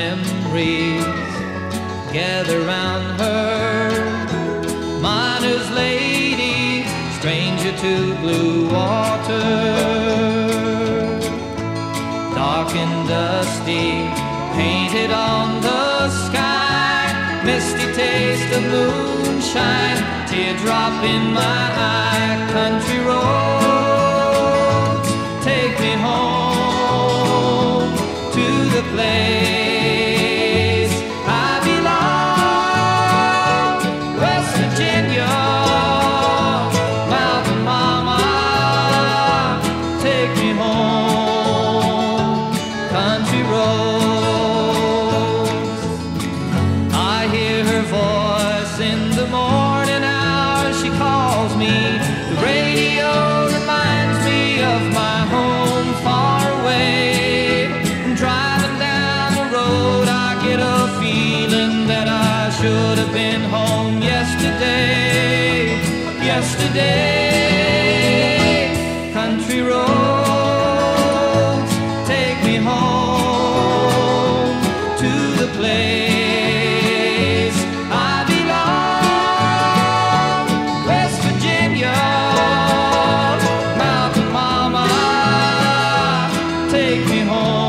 memories gather round her, miner's lady, stranger to blue water dark and dusty, painted on the sky. Misty taste of moonshine, teardrop in my eye. Country roads, roads. I hear her voice in the morning hours. She calls me. The radio reminds me of my home far away. Driving down the road, I get a feeling that I should have been home yesterday. Yesterday. take me home.